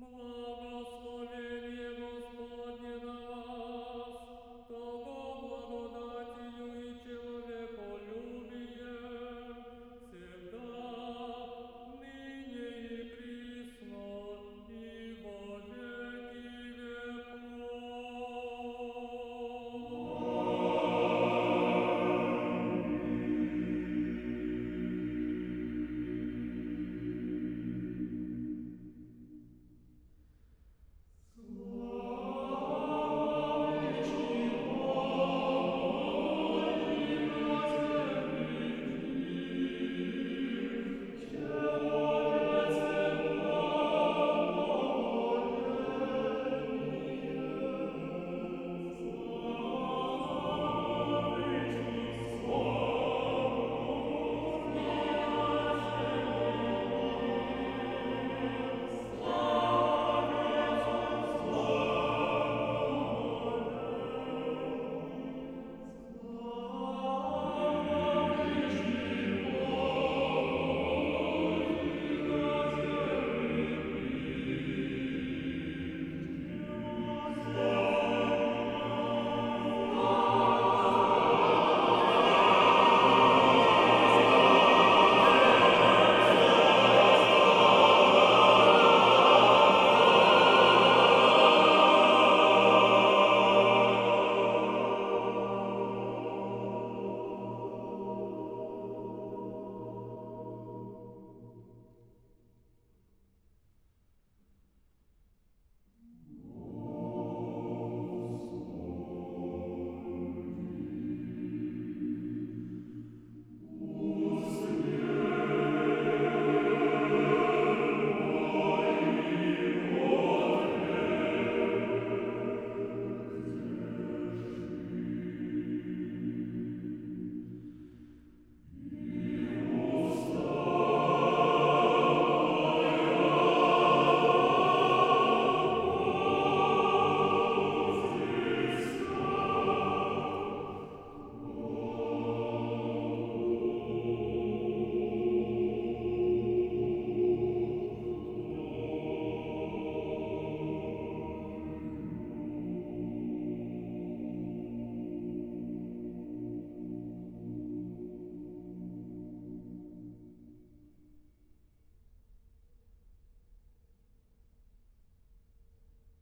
More